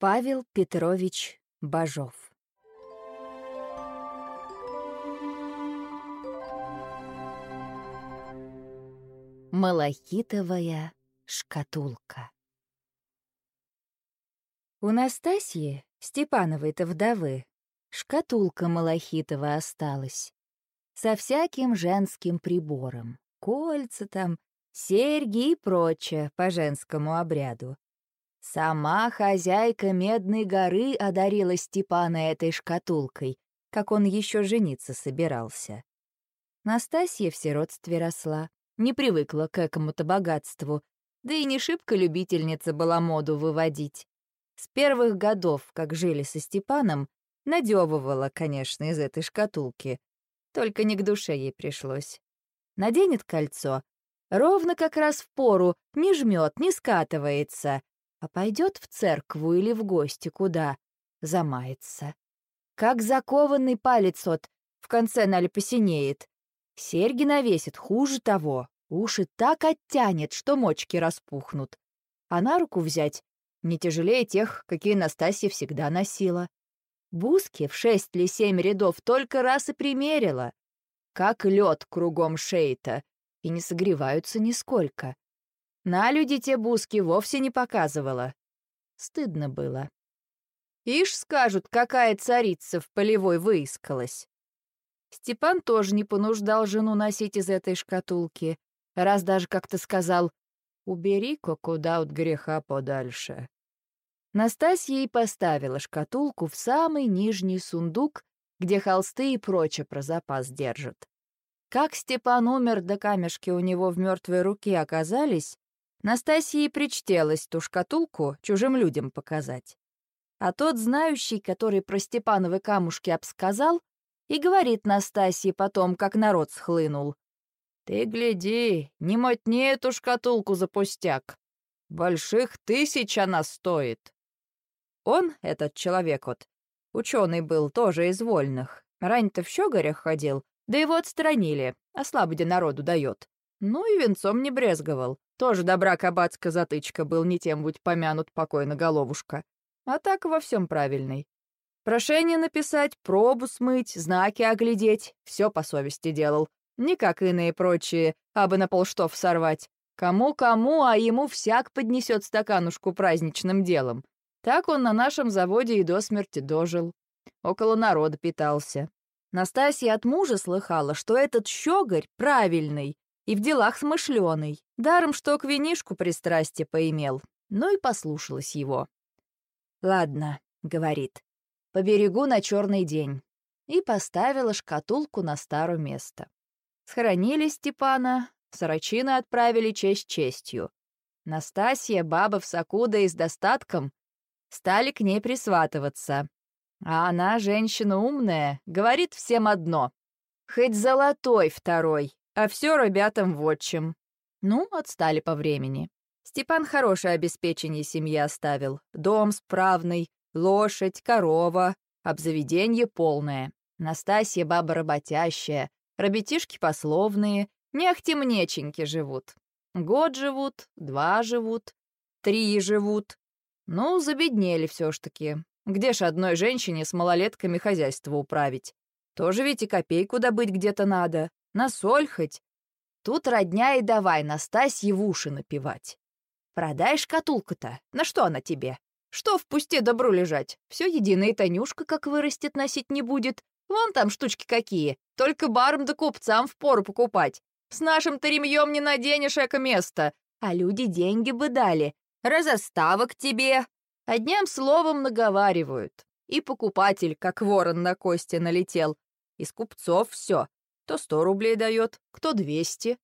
Павел Петрович Бажов Малахитовая шкатулка У Настасьи, Степановой-то вдовы, шкатулка малахитовая осталась. Со всяким женским прибором. Кольца там, серьги и прочее по женскому обряду. Сама хозяйка Медной горы одарила Степана этой шкатулкой, как он еще жениться собирался. Настасья в сиротстве росла, не привыкла к этому-то богатству, да и не шибко любительница была моду выводить. С первых годов, как жили со Степаном, надевывала, конечно, из этой шкатулки. Только не к душе ей пришлось. Наденет кольцо, ровно как раз в пору, не жмет, не скатывается, а пойдет в церкву или в гости куда, замается. Как закованный палец от, в конце нали посинеет. Серьги навесит, хуже того, уши так оттянет, что мочки распухнут. А на руку взять не тяжелее тех, какие Настасья всегда носила. Буски в шесть или семь рядов только раз и примерила. Как лед кругом шеи-то, и не согреваются нисколько. На люди те буски вовсе не показывала. Стыдно было. Ишь, скажут, какая царица в полевой выискалась. Степан тоже не понуждал жену носить из этой шкатулки, раз даже как-то сказал «Убери-ка куда от греха подальше». Настасья и поставила шкатулку в самый нижний сундук, где холсты и прочее про запас держат. Как Степан умер, да камешки у него в мертвой руке оказались, Настасье причтелось ту шкатулку чужим людям показать. А тот знающий, который про Степановы камушки обсказал, и говорит Настасье потом, как народ схлынул. «Ты гляди, не мотни эту шкатулку за пустяк. Больших тысяч она стоит». Он, этот человек вот, ученый был, тоже из вольных. Рань-то в щеголях ходил, да его отстранили, а слабоде народу дает. Ну и венцом не брезговал. Тоже добра кабацка затычка был не тем будь помянут покойно головушка. А так во всем правильный. Прошение написать, пробу смыть, знаки оглядеть — все по совести делал. Не как иные прочие, абы на полштов сорвать. Кому-кому, а ему всяк поднесет стаканушку праздничным делом. Так он на нашем заводе и до смерти дожил. Около народа питался. Настасья от мужа слыхала, что этот щеголь правильный, и в делах смышленый, даром что к винишку пристрастие поимел, ну и послушалась его. «Ладно», — говорит, — «поберегу на черный день», и поставила шкатулку на старое место. Схоронили Степана, сорочины отправили честь честью. Настасья, баба в соку да и с достатком, стали к ней присватываться. А она, женщина умная, говорит всем одно. Хоть золотой второй, а все ребятам в отчим. Ну, отстали по времени. Степан хорошее обеспечение семьи оставил. Дом справный, лошадь, корова, обзаведенье полное. Настасья баба работящая, ребятишки пословные, не ахтемнеченьки живут. Год живут, два живут, три живут. Ну, забеднели все ж таки. Где ж одной женщине с малолетками хозяйство управить? Тоже ведь и копейку добыть где-то надо. На соль хоть. Тут родня и давай Настасье в уши напевать. Продай шкатулку-то, на что она тебе? Что в пусте добру лежать? Все единое Танюшка как вырастет носить не будет. Вон там штучки какие, только барам да купцам впору покупать. С нашим-то ремьем не наденешь эко место, а люди деньги бы дали. Разоставок тебе. Одним словом наговаривают. И покупатель, как ворон на кости, налетел. Из купцов все. Кто сто рублей дает, кто двести.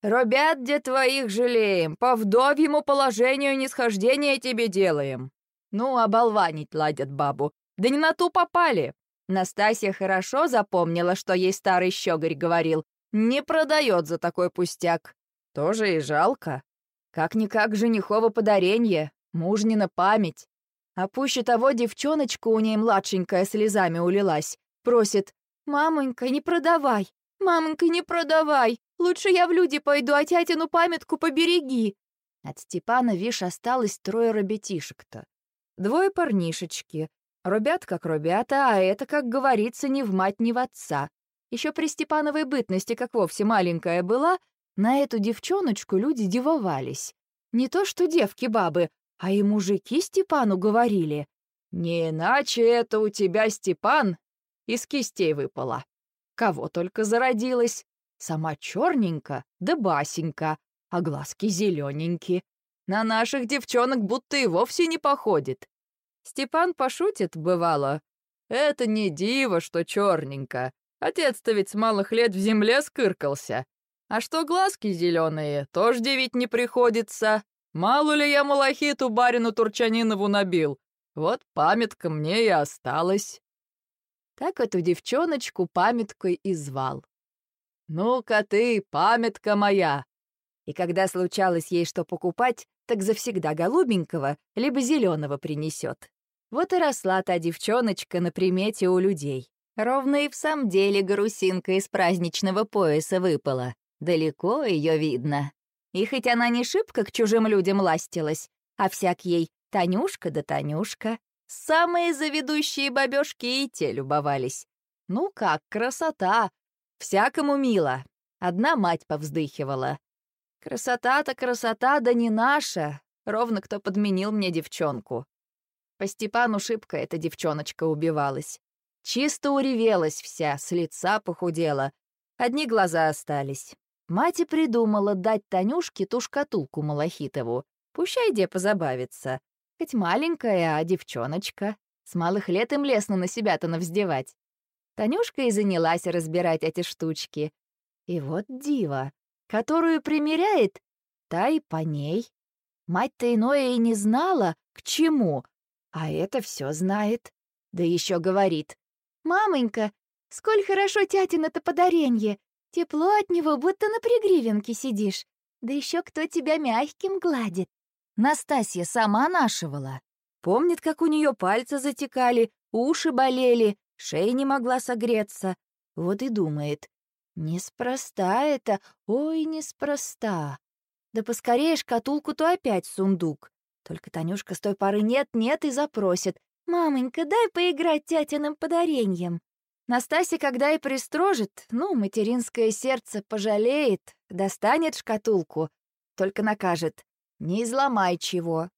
Робят, где твоих жалеем, по вдовьему положению нисхождения тебе делаем. Ну, оболванить ладят бабу. Да не на ту попали. Настасья хорошо запомнила, что ей старый щеголь говорил. Не продает за такой пустяк. Тоже и жалко. Как-никак женихово подаренье, мужнина память. А пуще того девчоночка у ней младшенькая слезами улилась. Просит, «Мамонька, не продавай, «Мамонька, не продавай! Лучше я в люди пойду, а тятину памятку побереги!» От Степана, вишь, осталось трое ребятишек-то. Двое парнишечки. Рубят как рубята, а это, как говорится, ни в мать, ни в отца. Еще при Степановой бытности, как вовсе маленькая была, на эту девчоночку люди дивовались. Не то что девки-бабы, а и мужики Степану говорили. «Не иначе это у тебя, Степан, из кистей выпало. Кого только зародилась. Сама черненько, да басенька, а глазки зелененькие. На наших девчонок будто и вовсе не походит. Степан пошутит, бывало. Это не диво, что черненько. Отец-то ведь с малых лет в земле скыркался. А что глазки зеленые, тоже девить не приходится. Мало ли я малахиту барину Турчанинову набил. Вот памятка мне и осталась. Так эту девчоночку памяткой и звал. «Ну-ка ты, памятка моя!» И когда случалось ей что покупать, так завсегда голубенького, либо зеленого принесет. Вот и росла та девчоночка на примете у людей. Ровно и в самом деле гарусинка из праздничного пояса выпала. Далеко ее видно. И хоть она не шибко к чужим людям ластилась, а всяк ей Танюшка да Танюшка, самые заведущие бабёшки и те любовались. Ну как, красота! Всякому мило. Одна мать повздыхивала. Красота-то красота, да не наша. Ровно кто подменил мне девчонку. По Степану шибко эта девчоночка убивалась. Чисто уревелась вся, с лица похудела. Одни глаза остались. Мать и придумала дать Танюшке ту шкатулку Малахитову. Пущай где позабавится. Хоть маленькая, а девчоночка. С малых лет им лестно на себя-то навздевать. Танюшка и занялась разбирать эти штучки. И вот диво которую примеряет, та и по ней. Мать-то иное и не знала, к чему, а это все знает. Да еще говорит. «Мамонька, сколь хорошо тятина-то подаренье! Тепло от него, будто на пригривенке сидишь. Да еще кто тебя мягким гладит!» Настасья сама нашивала. Помнит, как у нее пальцы затекали, уши болели, шея не могла согреться. Вот и думает, Неспроста это, ой, неспроста. Да поскорее шкатулку-то опять сундук. Только Танюшка с той поры нет-нет и запросит. «Мамонька, дай поиграть тятиным подареньем». Настасья, когда и пристрожит, ну, материнское сердце пожалеет, достанет шкатулку, только накажет «не изломай чего».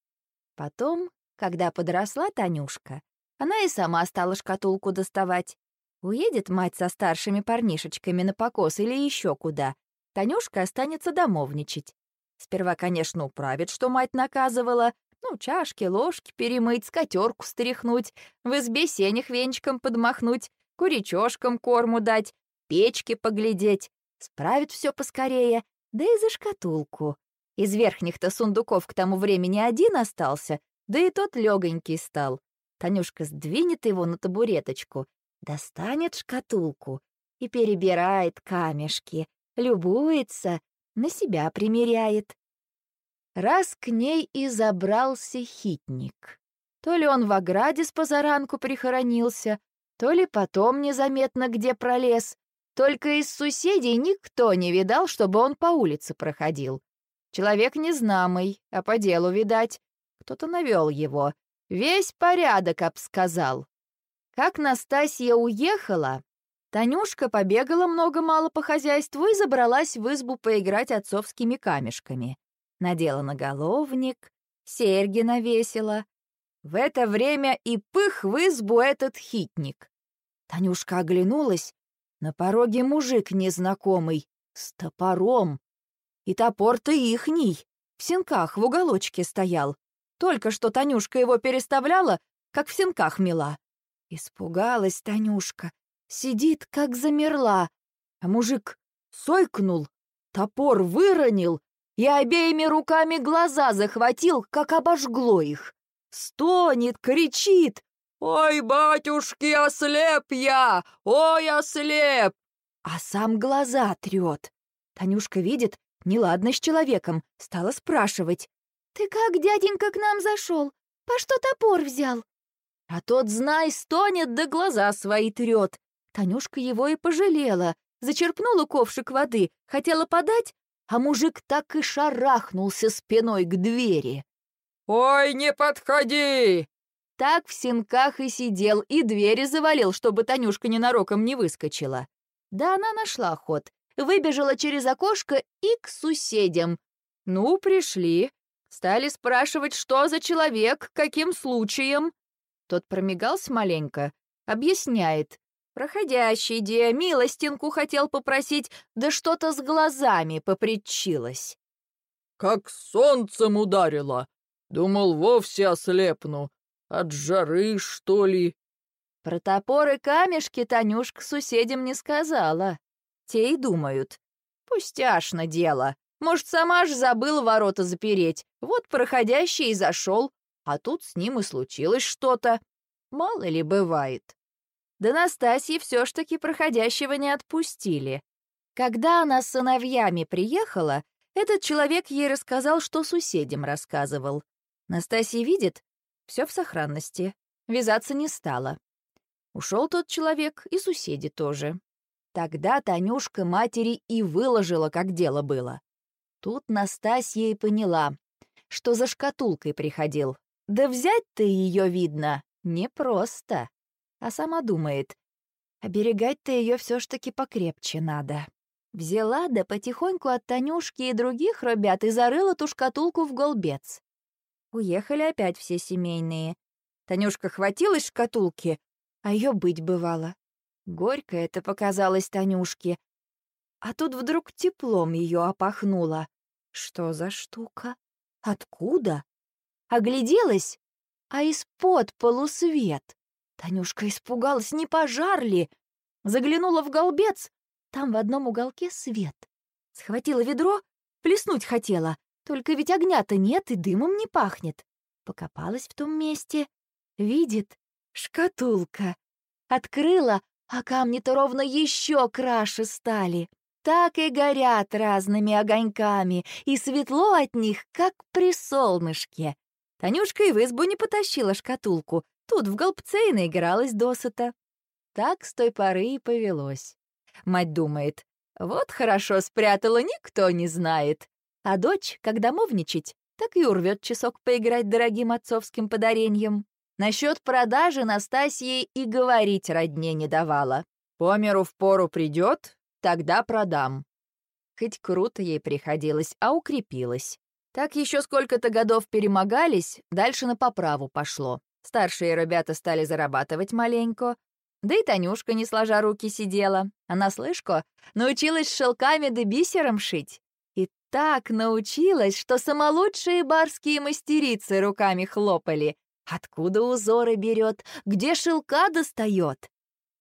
Потом, когда подросла Танюшка, она и сама стала шкатулку доставать. Уедет мать со старшими парнишечками на покос или еще куда. Танюшка останется домовничать. Сперва, конечно, управит, что мать наказывала. Ну, чашки, ложки перемыть, скатерку стряхнуть, в избе сенях венчиком подмахнуть, куричошкам корму дать, печки поглядеть. Справит все поскорее, да и за шкатулку. Из верхних-то сундуков к тому времени один остался, да и тот легонький стал. Танюшка сдвинет его на табуреточку, достанет шкатулку и перебирает камешки, любуется, на себя примеряет. Раз к ней и забрался хитник. То ли он в ограде с позаранку прихоронился, то ли потом незаметно где пролез. Только из соседей никто не видал, чтобы он по улице проходил. Человек незнамый, а по делу, видать. Кто-то навел его. Весь порядок обсказал. Как Настасья уехала, Танюшка побегала много-мало по хозяйству и забралась в избу поиграть отцовскими камешками. Надела наголовник, серьги навесила. В это время и пых в избу этот хитник. Танюшка оглянулась. На пороге мужик незнакомый, с топором. И топор-то ихний, в сенках в уголочке стоял. Только что Танюшка его переставляла, как в сенках мела. Испугалась Танюшка, сидит, как замерла. А мужик сойкнул, топор выронил и обеими руками глаза захватил, как обожгло их. Стонет, кричит. «Ой, батюшки, ослеп я! Ой, ослеп!» А сам глаза трет. Танюшка видит, неладно с человеком, стала спрашивать. «Ты как, дяденька, к нам зашел? По что топор взял?» А тот, знай, стонет, да глаза свои трет. Танюшка его и пожалела. Зачерпнула ковшик воды, хотела подать, а мужик так и шарахнулся спиной к двери. «Ой, не подходи! так в синках и сидел, и двери завалил, чтобы Танюшка ненароком не выскочила. Да она нашла ход, выбежала через окошко и к соседям. Ну, пришли. Стали спрашивать, что за человек, каким случаем. Тот промигался маленько, объясняет. Проходящий, где милостинку хотел попросить, да что-то с глазами попричилось. «Как солнцем ударило! Думал, вовсе ослепну. От жары, что ли?» Про топор и камешки Танюшка соседям не сказала. Те и думают. Пустяшно дело. Может, сама ж забыла ворота запереть. Вот проходящий и зашел, а тут с ним и случилось что-то. Мало ли бывает. Да Настасьи все ж таки проходящего не отпустили. Когда она с сыновьями приехала, этот человек ей рассказал, что соседям рассказывал. Настасья видит, все в сохранности, вязаться не стала. Ушел тот человек, и соседи тоже. Тогда Танюшка матери и выложила, как дело было. Тут Настасья и поняла, что за шкатулкой приходил. Да взять-то ее, видно, непросто а сама думает, оберегать-то ее все ж таки покрепче надо. Взяла да потихоньку от Танюшки и других ребят и зарыла ту шкатулку в голбец. Уехали опять все семейные. Танюшка хватилась шкатулки, а ее быть бывало. Горько это показалось Танюшке. А тут вдруг теплом ее опахнуло. Что за штука? Откуда? Огляделась, а из-под полусвет. Танюшка испугалась, не пожар ли? Заглянула в голбец, там в одном уголке свет. Схватила ведро, плеснуть хотела, только ведь огня-то нет и дымом не пахнет. Покопалась в том месте, видит, шкатулка. Открыла, а камни-то ровно еще краше стали. Так и горят разными огоньками, и светло от них, как при солнышке. Танюшка и в избу не потащила шкатулку, Тут в голбце и наигралась досыта. Так с той поры и повелось. Мать думает, вот хорошо спрятала, никто не знает. А дочь, когда мовничать, так и урвет часок поиграть дорогим отцовским подареньем. Насчет продажи Настасье и говорить родне не давала. По миру в пору придет, тогда продам. Хоть круто ей приходилось, а укрепилась. Так еще сколько-то годов перемогались, дальше на поправу пошло. Старшие ребята стали зарабатывать маленько. Да и Танюшка, не сложа руки, сидела. Она, слышко, научилась шелками да бисером шить. И так научилась, что самолучшие барские мастерицы руками хлопали. Откуда узоры берет, где шелка достает.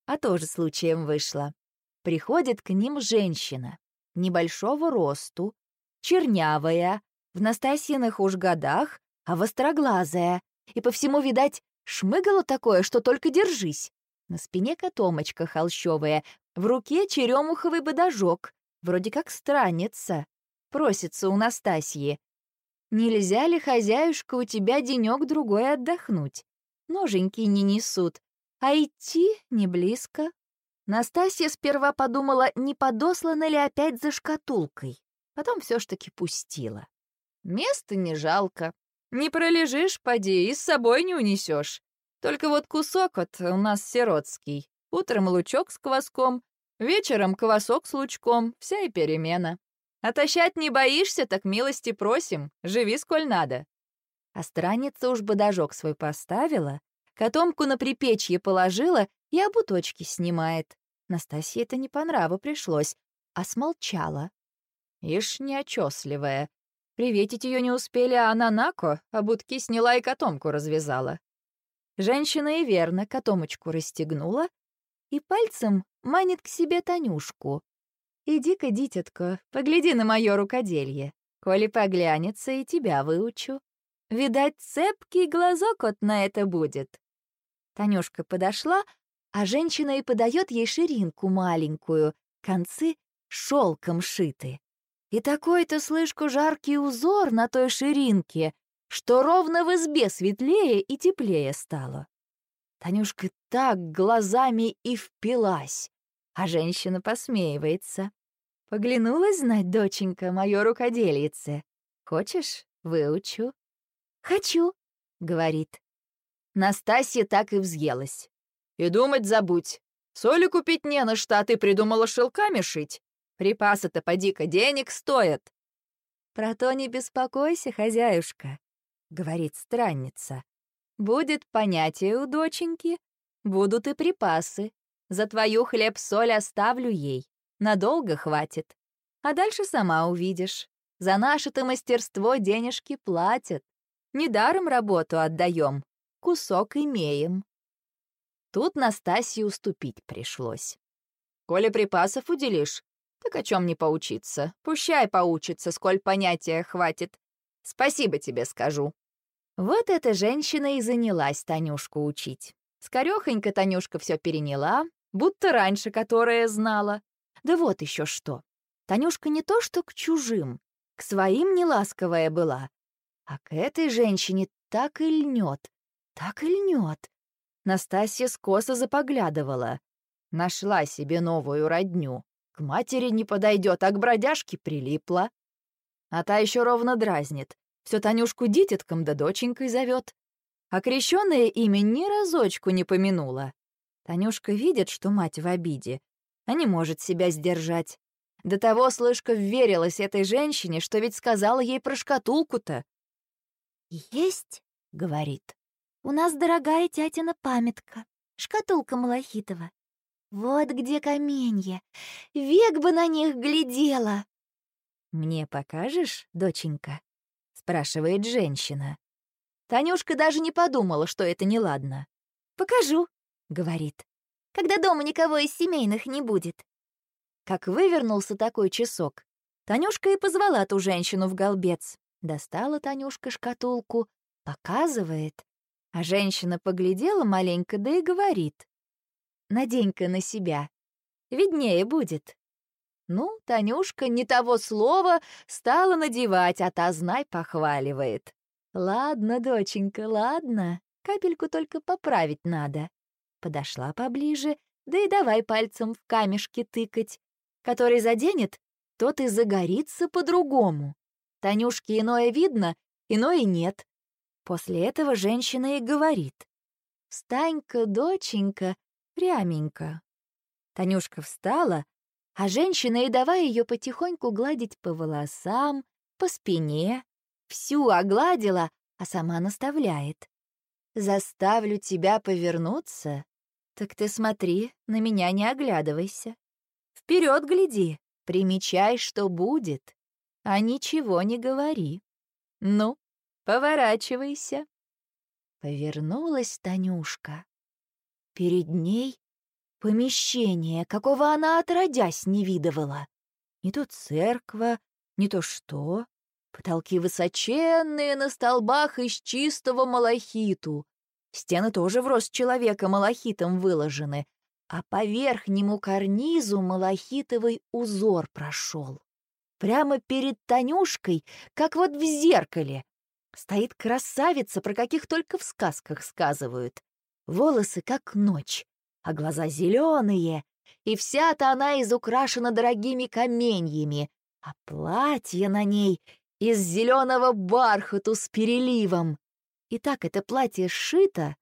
А тоже случаем вышло. Приходит к ним женщина, небольшого росту, чернявая, в Настасьиных уж годах, а востроглазая, и по всему, видать, шмыгало такое, что только держись. На спине котомочка холщовая, в руке черемуховый бодажок, вроде как странница. Просится у Настасьи. Нельзя ли, хозяюшка, у тебя денек-другой отдохнуть? Ноженьки не несут, а идти не близко. Настасья сперва подумала, не подослана ли опять за шкатулкой. Потом все ж таки пустила. Места не жалко. Не пролежишь, поди, и с собой не унесешь. Только вот кусок вот у нас сиротский. Утром лучок с кваском, вечером квасок с лучком, вся и перемена. Отощать не боишься, так милости просим, живи сколь надо. А страница уж бодажок свой поставила, котомку на припечье положила и обуточки снимает. Настасье это не по нраву пришлось, а смолчала. Ишь неочесливая, Приветить ее не успели, а она Нако обутки сняла и котомку развязала. Женщина и верно котомочку расстегнула и пальцем манит к себе Танюшку. «Иди-ка, дитятка, погляди на мое рукоделье. Коли поглянется, и тебя выучу. Видать, цепкий глазок вот на это будет». Танюшка подошла, а женщина и подает ей ширинку маленькую, концы шелком шиты. И такой-то, слышку, жаркий узор на той ширинке, что ровно в избе светлее и теплее стало. Танюшка так глазами и впилась, а женщина посмеивается. Поглянулась знать, доченька, мое рукодельице. Хочешь, выучу? Хочу, говорит. Настасья так и взъелась. «И думать забудь. Соли купить не на что, а ты придумала шелками шить. Припасы-то поди-ка денег стоят». «Про то не беспокойся, хозяюшка», — говорит странница. «Будет понятие у доченьки, будут и припасы. За твою хлеб-соль оставлю ей, надолго хватит. А дальше сама увидишь. За наше-то мастерство денежки платят. Недаром работу отдаем, кусок имеем». Тут Настасье уступить пришлось. «Коли припасов уделишь, так о чем не поучиться? Пущай поучится, сколь понятия хватит. Спасибо тебе скажу». Вот эта женщина и занялась Танюшку учить. Скорёхонько Танюшка все переняла, будто раньше которая знала. Да вот еще что. Танюшка не то что к чужим, к своим неласковая была, а к этой женщине так и льнет, так и льнет. Настасья скоса запоглядывала. Нашла себе новую родню. К матери не подойдет, а к бродяжке прилипла. А та еще ровно дразнит. Все Танюшку дитятком да доченькой зовет. А крещенное имя ни разочку не помянула. Танюшка видит, что мать в обиде, а не может себя сдержать. До того Слышка верилась этой женщине, что ведь сказала ей про шкатулку-то. «Есть», — говорит, — «у нас дорогая тятина памятка, шкатулка Малахитова. Вот где каменья. Век бы на них глядела. «Мне покажешь, доченька?» — спрашивает женщина. Танюшка даже не подумала, что это неладно. «Покажу», — говорит, — «когда дома никого из семейных не будет». Как вывернулся такой часок, Танюшка и позвала ту женщину в голбец. Достала Танюшка шкатулку, показывает. А женщина поглядела маленько, да и говорит. Надень-ка на себя. Виднее будет. Ну, Танюшка не того слова стала надевать, а та, знай, похваливает. Ладно, доченька, ладно, капельку только поправить надо. Подошла поближе, да и давай пальцем в камешки тыкать. Который заденет, тот и загорится по-другому. Танюшке иное видно, иное нет. После этого женщина и говорит. «Встань-ка, доченька, пряменько. Танюшка встала, а женщина и давай ее потихоньку гладить по волосам, по спине. Всю огладила, а сама наставляет. «Заставлю тебя повернуться? Так ты смотри, на меня не оглядывайся. Вперед гляди, примечай, что будет, а ничего не говори. Ну, поворачивайся». Повернулась Танюшка. Перед ней помещение, какого она отродясь не видывала. Не то церква, не то что. Потолки высоченные на столбах из чистого малахиту. Стены тоже в рост человека малахитом выложены, а по верхнему карнизу малахитовый узор прошел. Прямо перед Танюшкой, как вот в зеркале, стоит красавица, про каких только в сказках сказывают волосы как ночь, а глаза зеленые, и вся-то она изукрашена дорогими каменьями, а платье на ней из зеленого бархату с переливом. И так это платье сшито,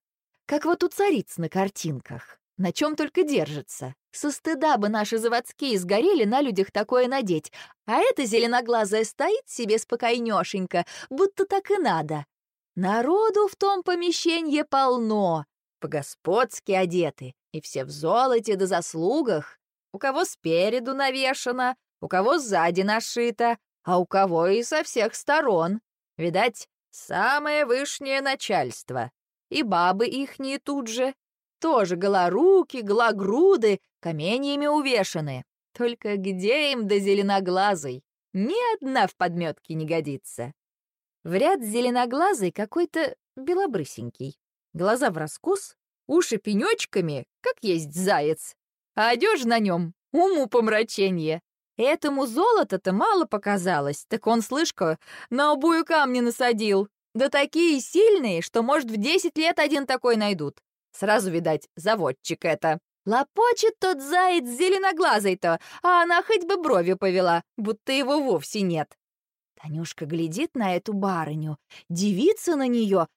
как вот у цариц на картинках, на чем только держится. Со стыда бы наши заводские сгорели на людях такое надеть, а эта зеленоглазая стоит себе спокойнёшенько, будто так и надо. Народу в том помещении полно, по-господски одеты, и все в золоте да заслугах. У кого спереду навешано, у кого сзади нашито, а у кого и со всех сторон. Видать, самое вышнее начальство. И бабы ихние тут же. Тоже голоруки, гологруды, каменьями увешаны. Только где им до зеленоглазой? Ни одна в подметке не годится. В ряд зеленоглазый какой-то белобрысенький глаза в раскос, уши пенечками, как есть заяц, а одежда на нем — уму помраченье. Этому золото-то мало показалось, так он, слышка, на обую камни насадил. Да такие сильные, что, может, в десять лет один такой найдут. Сразу, видать, заводчик это. Лопочет тот заяц зеленоглазый-то, а она хоть бы бровью повела, будто его вовсе нет. Танюшка глядит на эту барыню, дивится на нее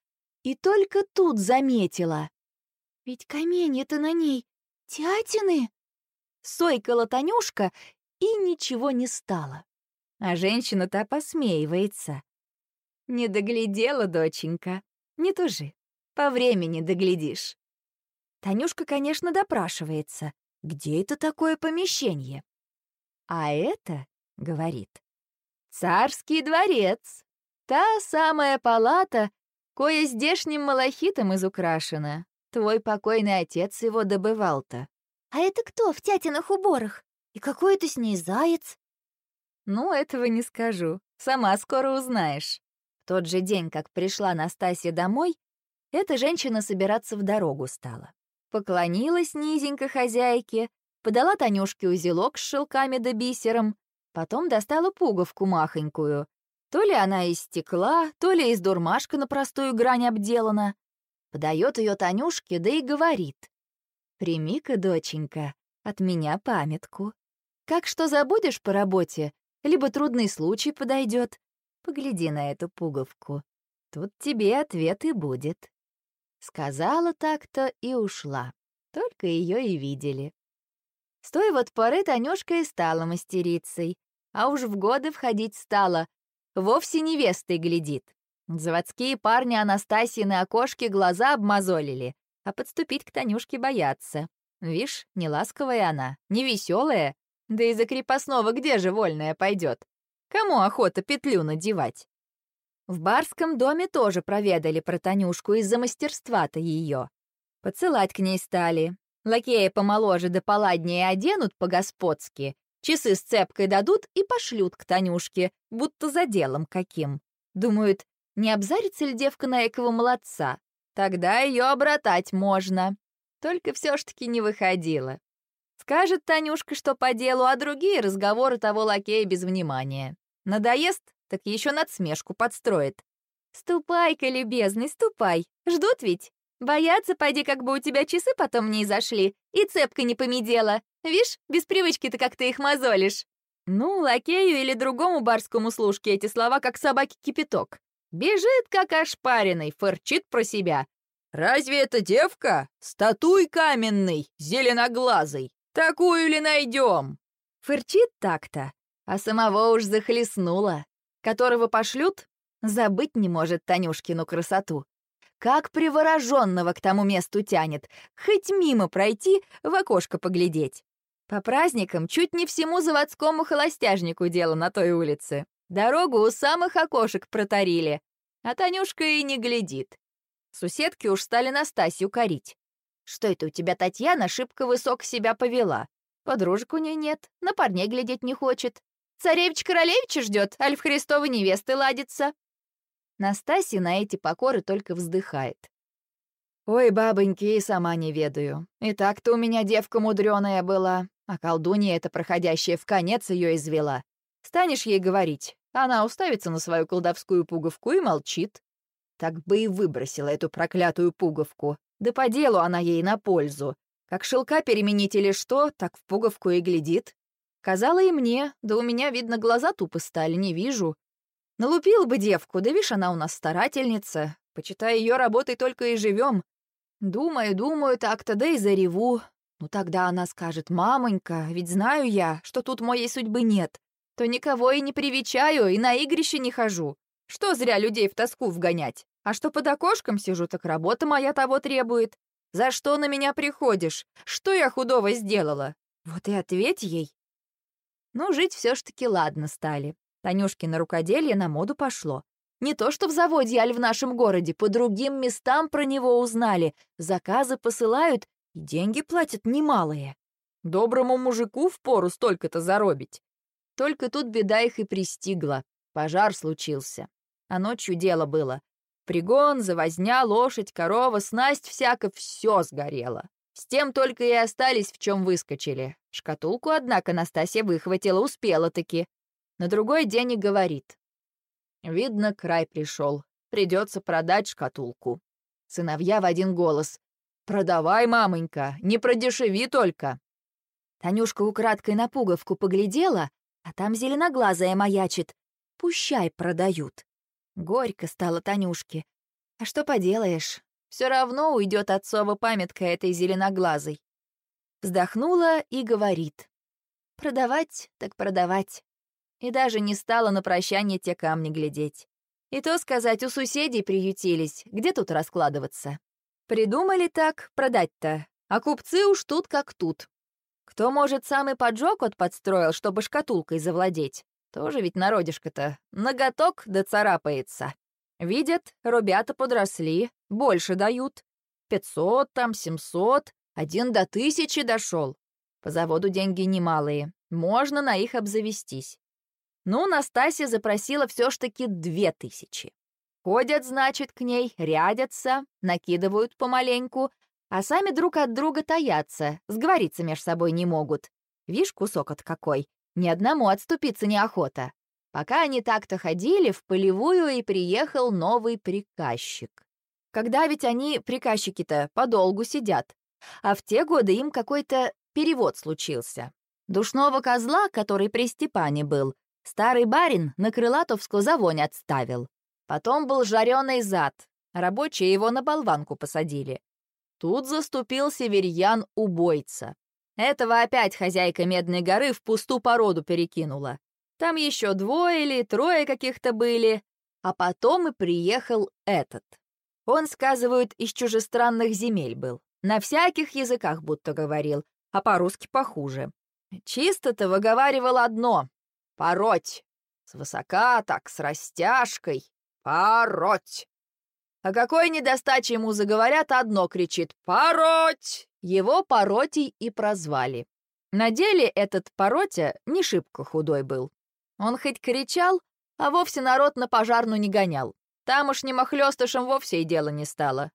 И только тут заметила. Ведь камень-то на ней тятины. Сойкала Танюшка, и ничего не стало. А женщина-то посмеивается. Не доглядела, доченька. Не тужи, по времени доглядишь. Танюшка, конечно, допрашивается, где это такое помещение. А это, говорит, царский дворец. Та самая палата, кое здешним малахитом изукрашена. Твой покойный отец его добывал-то. А это кто в тятиных уборах? И какой это с ней заяц? Ну, этого не скажу. Сама скоро узнаешь. В тот же день, как пришла Настасья домой, эта женщина собираться в дорогу стала. Поклонилась низенько хозяйке, подала Танюшке узелок с шелками да бисером, потом достала пуговку махонькую. То ли она из стекла, то ли из дурмашка на простую грань обделана. Подает ее Танюшке, да и говорит. «Прими-ка, доченька, от меня памятку. Как что забудешь по работе, либо трудный случай подойдет, погляди на эту пуговку. Тут тебе ответ и будет». Сказала так-то и ушла. Только ее и видели. С той вот поры Танюшка и стала мастерицей, а уж в годы входить стала, вовсе невестой глядит. Заводские парни Анастасии на окошке глаза обмазолили, а подступить к Танюшке боятся. Вишь, не ласковая она, не веселая, да и за крепостного где же вольная пойдет? Кому охота петлю надевать? В барском доме тоже проведали про Танюшку из-за мастерства-то ее. Поцелать к ней стали. Лакея помоложе да поладнее оденут по-господски, часы с цепкой дадут и пошлют к Танюшке, будто за делом каким. Думают, не обзарится ли девка на экого молодца? Тогда ее обратать можно. Только все ж таки не выходило. Скажет Танюшка, что по делу, а другие разговоры того лакея без внимания. Надоест, так еще надсмешку подстроит. «Ступай-ка, любезный, ступай. Ждут ведь? Боятся, пойди, как бы у тебя часы потом не изошли, и цепка не помедела. Вишь, без привычки ты как-то их мозолишь». Ну, лакею или другому барскому служке эти слова как собаки кипяток. Бежит, как ошпаренный, фырчит про себя. «Разве это девка? Статуй каменный, зеленоглазый. Такую ли найдем?» Фырчит так-то, а самого уж захлестнуло которого пошлют, забыть не может Танюшкину красоту. Как привороженного к тому месту тянет, хоть мимо пройти, в окошко поглядеть. По праздникам чуть не всему заводскому холостяжнику дело на той улице. Дорогу у самых окошек протарили, а Танюшка и не глядит. Суседки уж стали Настасью корить. Что это у тебя, Татьяна, шибко высок себя повела? Подружек у ней нет, на парней глядеть не хочет. Царевич-королевича ждет, аль в Христовой невесты ладится». Настасья на эти покоры только вздыхает. «Ой, бабоньки, сама не ведаю. И так-то у меня девка мудреная была, а колдунья эта проходящая в конец ее извела. Станешь ей говорить, она уставится на свою колдовскую пуговку и молчит. Так бы и выбросила эту проклятую пуговку. Да по делу она ей на пользу. Как шелка переменить или что, так в пуговку и глядит. Казала и мне, да у меня, видно, глаза тупо стали, не вижу. Налупила бы девку, да видишь, она у нас старательница. Почитай, ее работой только и живем. Думаю, думаю, так-то, да и зареву. Ну тогда она скажет, «Мамонька, ведь знаю я, что тут моей судьбы нет. То никого и не привечаю, и на игрище не хожу. Что зря людей в тоску вгонять? А что под окошком сижу, так работа моя того требует. За что на меня приходишь? Что я худого сделала? Вот и ответь ей. Но жить все ж таки ладно стали. Танюшкино рукоделье на моду пошло. Не то что в заводе, аль в нашем городе, по другим местам про него узнали. Заказы посылают, и деньги платят немалые. Доброму мужику впору столько-то заробить. Только тут беда их и пристигла. Пожар случился. А ночью дело было. Пригон, завозня, лошадь, корова, снасть всяко — все сгорело. С тем только и остались, в чем выскочили. Шкатулку, однако, Настасья выхватила, успела-таки. На другой день и говорит. Видно, край пришел. Придется продать шкатулку. Сыновья в один голос. «Продавай, мамонька, не продешеви только!» Танюшка украдкой на пуговку поглядела, а там зеленоглазая маячит. Пущай продают. Горько стало Танюшке. А что поделаешь, все равно уйдет отцова памятка этой зеленоглазой. Вздохнула и говорит. Продавать так продавать. И даже не стала на прощание те камни глядеть. И то сказать, у соседей приютились, где тут раскладываться. Придумали так продать-то, а купцы уж тут как тут. Кто, может, самый поджог от подстроил, чтобы шкатулкой завладеть? Тоже ведь народишко-то ноготок да царапается. Видят, ребята подросли, больше дают. Пятьсот там, семьсот, один до тысячи дошел. По заводу деньги немалые, можно на их обзавестись. Ну, Настасья запросила все ж таки две тысячи. Ходят, значит, к ней, рядятся, накидывают помаленьку, а сами друг от друга таятся, сговориться меж собой не могут. Вишь, кусок от какой, ни одному отступиться неохота. Пока они так-то ходили, в полевую и приехал новый приказчик. Когда ведь они, приказчики-то, подолгу сидят. А в те годы им какой-то перевод случился. Душного козла, который при Степане был, старый барин на Крылатовскую завонь отставил. Потом был жареный зад. Рабочие его на болванку посадили. Тут заступил северьян-убойца. Этого опять хозяйка Медной горы в пусту породу перекинула. Там еще двое или трое каких-то были. А потом и приехал этот. Он, сказывают, из чужестранных земель был. На всяких языках будто говорил, а по-русски похуже. Чисто-то выговаривал одно — пороть. Свысока так, с растяжкой. «Пороть!» А какой недостачи ему заговорят, одно кричит «Пороть!» Его Поротий и прозвали. На деле этот Поротя не шибко худой был. Он хоть кричал, а вовсе народ на пожарну не гонял. Тамошним охлёстышем вовсе и дело не стало.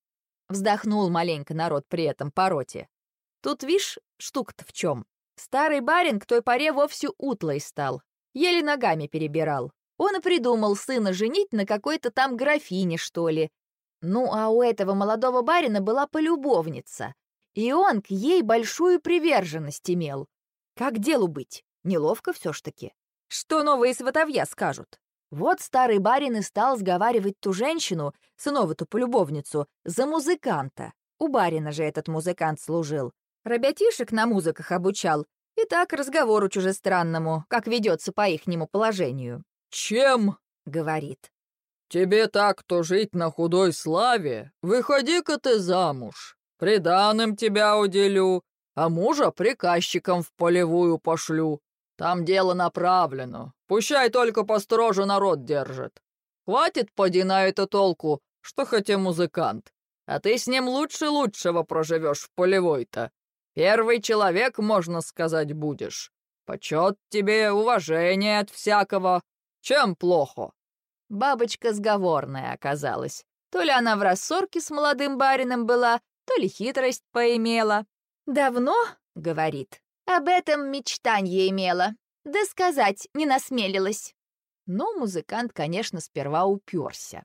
Вздохнул маленько народ при этом Пороте. Тут, вишь, штука-то в чем. Старый барин к той поре вовсе утлой стал. Еле ногами перебирал. Он и придумал сына женить на какой-то там графине, что ли. Ну, а у этого молодого барина была полюбовница, и он к ей большую приверженность имел. Как делу быть? Неловко все ж таки. Что новые сватовья скажут? Вот старый барин и стал сговаривать ту женщину, сынову-ту полюбовницу, за музыканта. У барина же этот музыкант служил. Ребятишек на музыках обучал. И так разговору чужестранному, как ведется по ихнему положению. «Чем?» — говорит. «Тебе так-то жить на худой славе? Выходи-ка ты замуж. Приданым тебя уделю, а мужа приказчиком в полевую пошлю. Там дело направлено. Пущай только построже народ держит. Хватит поди на это толку, что хотя музыкант. А ты с ним лучше лучшего проживешь в полевой-то. Первый человек, можно сказать, будешь. Почет тебе, уважение от всякого. Чем плохо?» Бабочка сговорная оказалась. То ли она в рассорке с молодым барином была, то ли хитрость поимела. «Давно, — говорит, — об этом мечтанье имела, да сказать не насмелилась». Но музыкант, конечно, сперва уперся.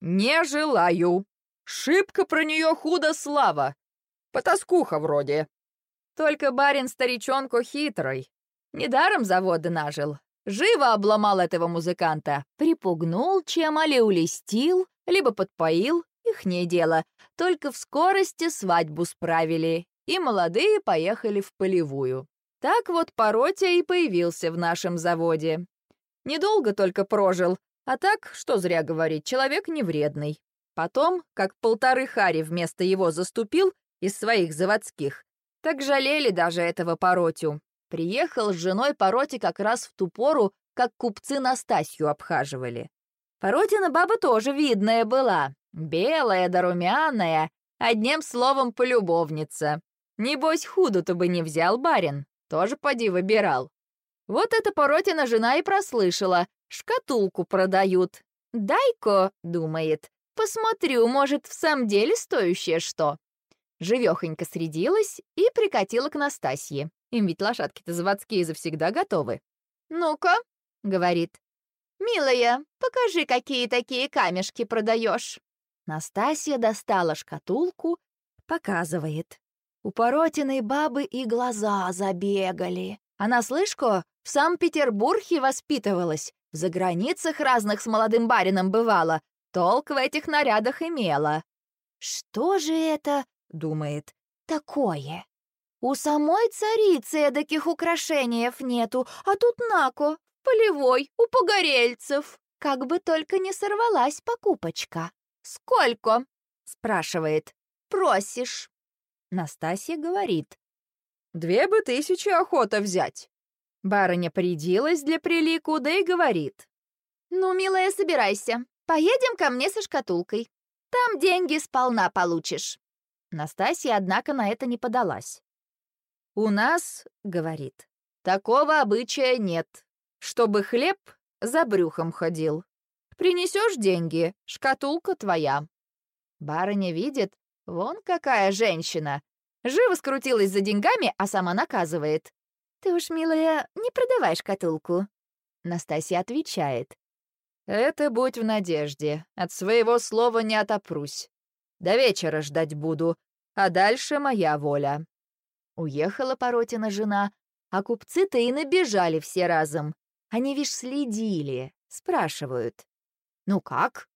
«Не желаю. Шибко про нее худо слава. Потаскуха вроде». Только барин старичонку хитрый. Недаром заводы нажил, Живо обломал этого музыканта, припугнул, чем али улестил, либо подпоил, их не дело. Только в скорости свадьбу справили, и молодые поехали в полевую. Так вот Поротя и появился в нашем заводе. Недолго только прожил, а так, что зря говорить, человек невредный. Потом, как полторы хари вместо его заступил из своих заводских, так жалели даже этого Поротю. Приехал с женой Пороти как раз в ту пору, как купцы Настасью обхаживали. Поротина баба тоже видная была, белая да румяная, одним словом полюбовница. Небось, худу-то бы не взял барин, тоже поди выбирал. Вот эта Поротина жена и прослышала, шкатулку продают. «Дай-ка», — думает, — «посмотрю, может, в самом деле стоящее что». Живехонько средилась и прикатила к Настасье. Им ведь лошадки-то заводские завсегда готовы. «Ну-ка», — говорит, — «милая, покажи, какие такие камешки продаешь». Настасья достала шкатулку, показывает. У Поротиной бабы и глаза забегали. Она, слышко, в Санкт-Петербурге воспитывалась, в заграницах разных с молодым барином бывала, толк в этих нарядах имела. «Что же это, — думает, — такое? У самой царицы эдаких украшений нету, а тут нако, полевой, у погорельцев. Как бы только не сорвалась покупочка. «Сколько?» — спрашивает. «Просишь?» Настасья говорит. «Две бы тысячи охота взять». Барыня придилась для прилику, да и говорит. «Ну, милая, собирайся. Поедем ко мне со шкатулкой. Там деньги сполна получишь». Настасья, однако, на это не подалась. «У нас, — говорит, — такого обычая нет, чтобы хлеб за брюхом ходил. Принесешь деньги, шкатулка твоя». Барыня видит, вон какая женщина. Живо скрутилась за деньгами, а сама наказывает. «Ты уж, милая, не продавай шкатулку». Настасья отвечает. «Это будь в надежде. От своего слова не отопрусь. До вечера ждать буду, а дальше моя воля». Уехала Поротина жена, а купцы-то и набежали все разом. Они, вишь, следили, спрашивают. «Ну как?»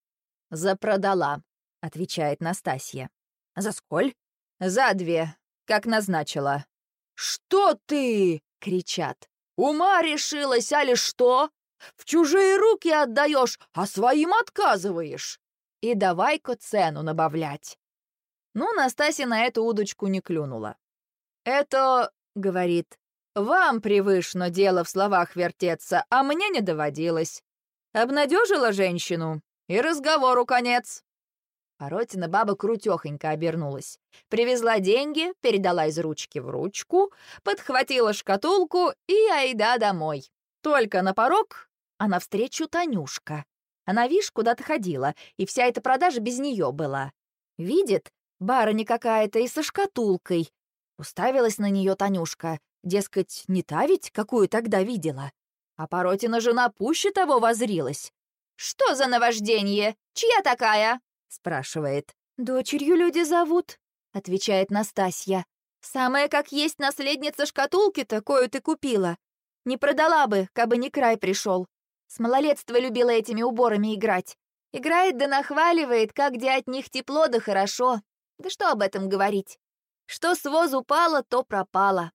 «Запродала», — отвечает Настасья. «За сколь?» «За две, как назначила». «Что ты?» — кричат. «Ума решилась, али что? В чужие руки отдаешь, а своим отказываешь. И давай-ка цену набавлять. Ну, Настасья на эту удочку не клюнула. «Это, — говорит, — вам привычно дело в словах вертеться, а мне не доводилось. Обнадежила женщину, и разговору конец». Поротина баба крутехонько обернулась. Привезла деньги, передала из ручки в ручку, подхватила шкатулку и айда домой. Только на порог а навстречу Танюшка. Она, вишь, куда-то ходила, и вся эта продажа без нее была. Видит, барыня какая-то и со шкатулкой. Уставилась на нее Танюшка, дескать, не та ведь, какую тогда видела. А Поротина жена пуще того возрилась. «Что за наваждение? Чья такая?» — спрашивает. «Дочерью люди зовут», — отвечает Настасья. «Самая как есть наследница шкатулки-то, ты купила. Не продала бы, кабы не край пришел. С малолетства любила этими уборами играть. Играет да нахваливает, как где от них тепло да хорошо. Да что об этом говорить? Что с воз упало, то пропало.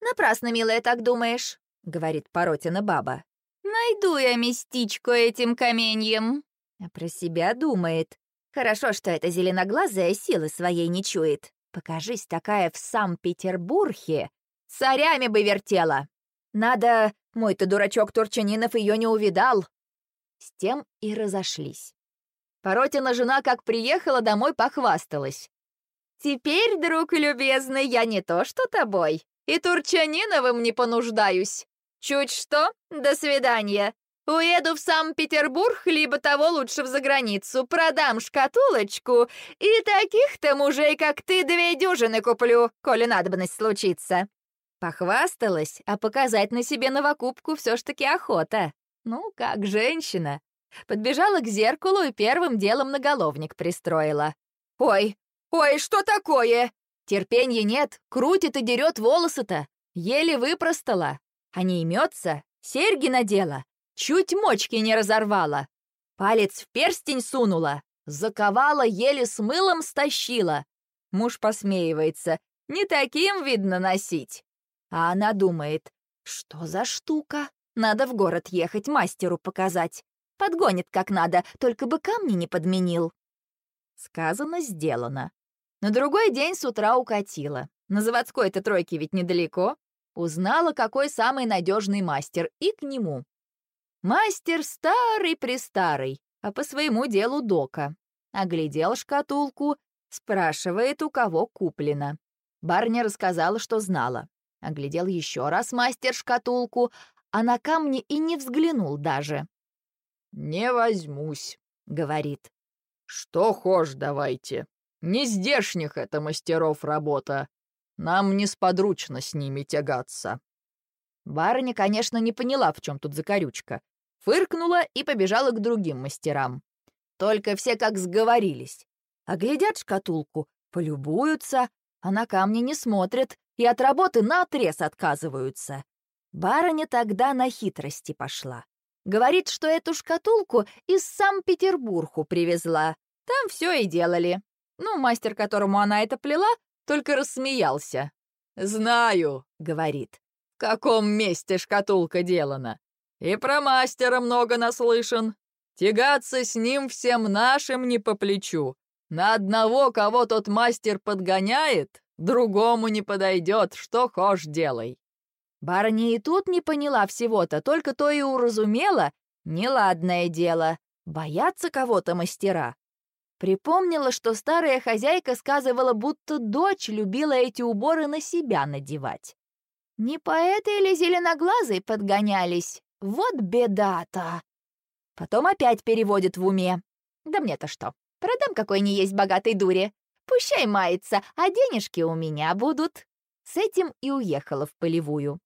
«Напрасно, милая, так думаешь», — говорит Поротина баба. «Найду я местечко этим каменьем». А про себя думает. Хорошо, что эта зеленоглазая силы своей не чует. Покажись такая в Санкт-Петербурге, царями бы вертела. Надо мой-то дурачок Турчанинов ее не увидал. С тем и разошлись. Поротина жена, как приехала домой, похвасталась. «Теперь, друг любезный, я не то что тобой, и Турчаниновым не понуждаюсь. Чуть что, до свидания. Уеду в Санкт-Петербург, либо того лучше в заграницу, продам шкатулочку, и таких-то мужей, как ты, две дюжины куплю, коли надобность случится. Похвасталась, а показать на себе новокупку все ж таки охота. Ну, как женщина. Подбежала к зеркалу и первым делом наголовник пристроила. «Ой, ой, что такое?» Терпенья нет, крутит и дерет волосы-то. Еле выпростала. А не имется, серьги надела. Чуть мочки не разорвала. Палец в перстень сунула. Заковала, еле с мылом стащила. Муж посмеивается. Не таким, видно, носить. А она думает, что за штука? Надо в город ехать, мастеру показать. Подгонит как надо, только бы камни не подменил. Сказано, сделано. На другой день с утра укатила. На заводской-то тройке ведь недалеко. Узнала, какой самый надежный мастер, и к нему. Мастер старый-престарый, а по своему делу дока. Оглядел шкатулку, спрашивает, у кого куплено. Барня рассказала, что знала. Оглядел еще раз мастер шкатулку, а на камни и не взглянул даже. «Не возьмусь», — говорит. «Что хошь давайте. Не здешних это мастеров работа. Нам несподручно с ними тягаться». Барыня, конечно, не поняла, в чем тут закорючка. Фыркнула и побежала к другим мастерам. Только все как сговорились. Оглядят шкатулку, полюбуются, а на камни не смотрят, и от работы наотрез отказываются. Барыня тогда на хитрости пошла. Говорит, что эту шкатулку из Санкт-Петербургу привезла. Там все и делали. Ну, мастер, которому она это плела, только рассмеялся. «Знаю», — говорит, — «в каком месте шкатулка делана. И про мастера много наслышан. Тягаться с ним всем нашим не по плечу. На одного, кого тот мастер подгоняет, другому не подойдет, что хошь делай». Барыня и тут не поняла всего-то, только то и уразумела, неладное дело, бояться кого-то мастера. Припомнила, что старая хозяйка сказывала, будто дочь любила эти уборы на себя надевать. Не по этой ли зеленоглазой подгонялись? Вот беда-то! Потом опять переводит в уме. Да мне-то что, продам какой не есть богатой дуре. Пущай мается, а денежки у меня будут. С этим и уехала в полевую.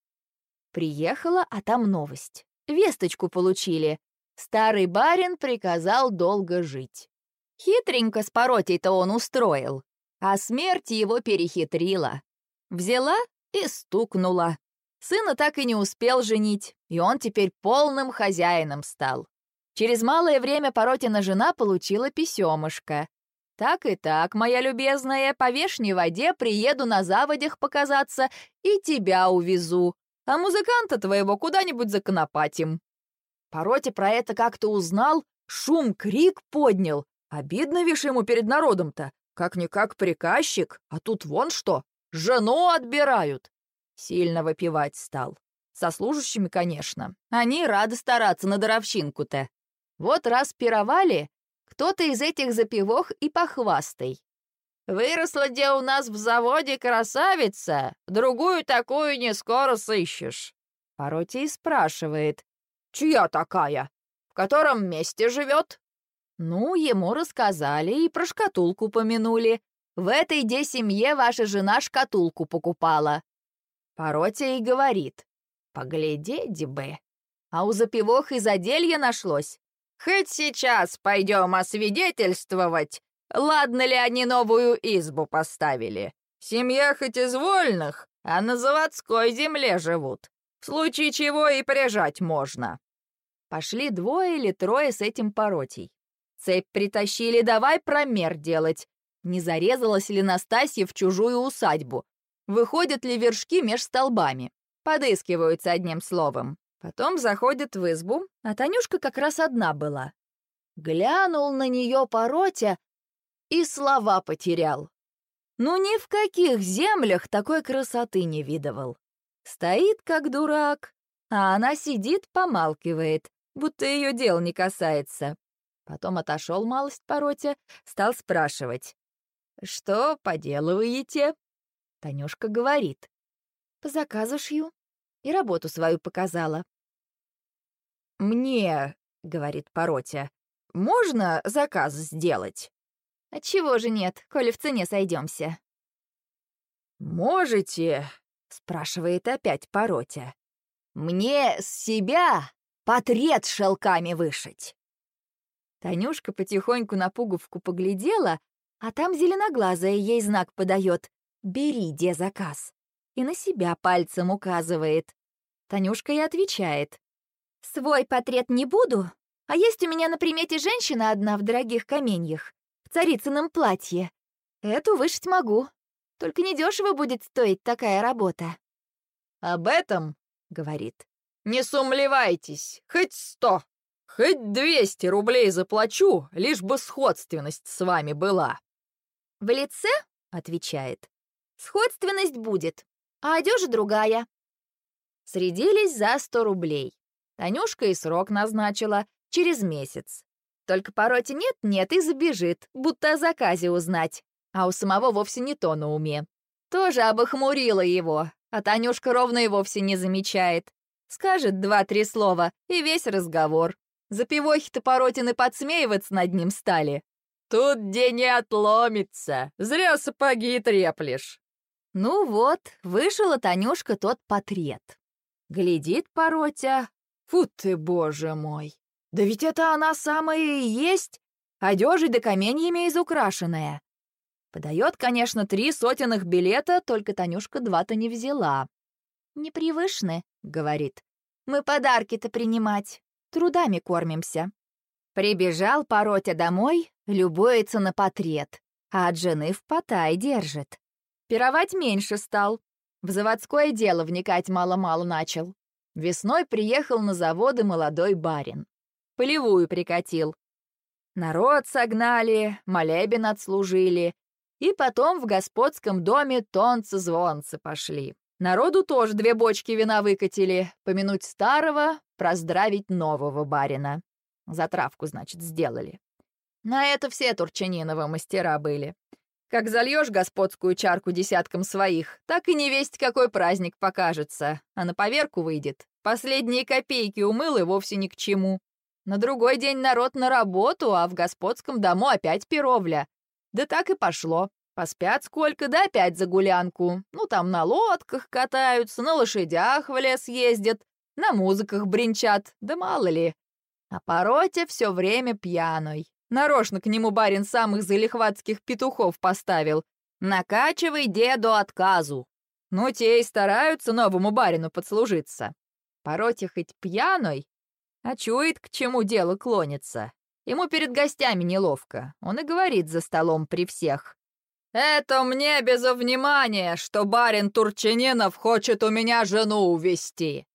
Приехала, а там новость. Весточку получили. Старый барин приказал долго жить. Хитренько с Поротей-то он устроил, а смерть его перехитрила. Взяла и стукнула. Сына так и не успел женить, и он теперь полным хозяином стал. Через малое время Поротина жена получила писемышко. «Так и так, моя любезная, по вешней воде приеду на заводях показаться и тебя увезу, а музыканта твоего куда-нибудь законопатим». Пороте про это как-то узнал, шум, крик поднял, Обидно, вишь, ему перед народом-то. Как-никак приказчик, а тут вон что, жену отбирают. Сильно выпивать стал. Со служащими, конечно. Они рады стараться на даровщинку-то. Вот раз пировали, кто-то из этих запивох и похвастай. Выросла где у нас в заводе красавица, другую такую не скоро сыщешь. Паротий спрашивает, чья такая? В котором месте живет? Ну, ему рассказали и про шкатулку помянули. В этой де семье ваша жена шкатулку покупала. Паротя и говорит. Поглядеть бы. А у запивох и заделье нашлось. Хоть сейчас пойдем освидетельствовать, ладно ли они новую избу поставили. Семья хоть из вольных, а на заводской земле живут. В случае чего и прижать можно. Пошли двое или трое с этим поротей. Цепь притащили, давай промер делать. Не зарезалась ли Настасья в чужую усадьбу? Выходят ли вершки меж столбами? Подыскиваются одним словом. Потом заходят в избу, а Танюшка как раз одна была. Глянул на нее поротя и слова потерял. Ну ни в каких землях такой красоты не видывал. Стоит как дурак, а она сидит, помалкивает, будто ее дел не касается. Потом отошел малость по роте, стал спрашивать. «Что поделываете?» Танюшка говорит. «По заказу шью». И работу свою показала. «Мне, — говорит Поротя, — можно заказ сделать?» «А чего же нет, коли в цене сойдемся?» «Можете?» — спрашивает опять Поротя. «Мне с себя потрет шелками вышить». Танюшка потихоньку на пуговку поглядела, а там зеленоглазая ей знак подает «Бери, де заказ» и на себя пальцем указывает. Танюшка и отвечает. «Свой портрет не буду, а есть у меня на примете женщина одна в дорогих каменьях, в царицыном платье. Эту вышить могу, только недешево будет стоить такая работа». «Об этом, — говорит, — не сумлевайтесь, хоть сто, Хоть двести рублей заплачу, лишь бы сходственность с вами была». «В лице?» — отвечает. «Сходственность будет, а одежа другая». Средились за сто рублей. Танюшка и срок назначила через месяц. Только пороте нет-нет и забежит, будто о заказе узнать. А у самого вовсе не то на уме. Тоже обохмурила его, а Танюшка ровно и вовсе не замечает. Скажет два-три слова, и весь разговор. Запивохи-то поротины подсмеиваться над ним стали. Тут где не отломится, зря сапоги треплешь. Ну вот, вышла Танюшка тот потрет. Глядит поротя. Фу ты, боже мой! Да ведь это она самая и есть, одежей да каменьями изукрашенная. Подает, конечно, три сотенных билета, только Танюшка два-то не взяла. «Не привычны», — говорит. «Мы подарки-то принимать. Трудами кормимся. Прибежал Поротя домой, любуется на портрет, а от жены в потай держит. Пировать меньше стал, в заводское дело вникать мало-мало начал. Весной приехал на заводы молодой барин. Полевую прикатил. Народ согнали, молебен отслужили, и потом в господском доме тонцы-звонцы пошли. Народу тоже две бочки вина выкатили, помянуть старого, проздравить нового барина. Затравку, значит, сделали. На это все Турчаниновы мастера были. Как зальешь господскую чарку десяткам своих, так и не весть какой праздник покажется, а на поверку выйдет. Последние копейки умыл и вовсе ни к чему. На другой день народ на работу, а в господском дому опять пировля. Да так и пошло. Поспят сколько, да опять за гулянку. Ну, там на лодках катаются, на лошадях в лес ездят, на музыках бренчат, да мало ли. А Пороте все время пьяной. Нарочно к нему барин самых залихватских петухов поставил. Накачивай деду отказу. Ну, те и стараются новому барину подслужиться. Пороте хоть пьяной, а чует, к чему дело клонится. Ему перед гостями неловко. Он и говорит за столом при всех. «Это мне без внимания, что барин Турчининов хочет у меня жену увести.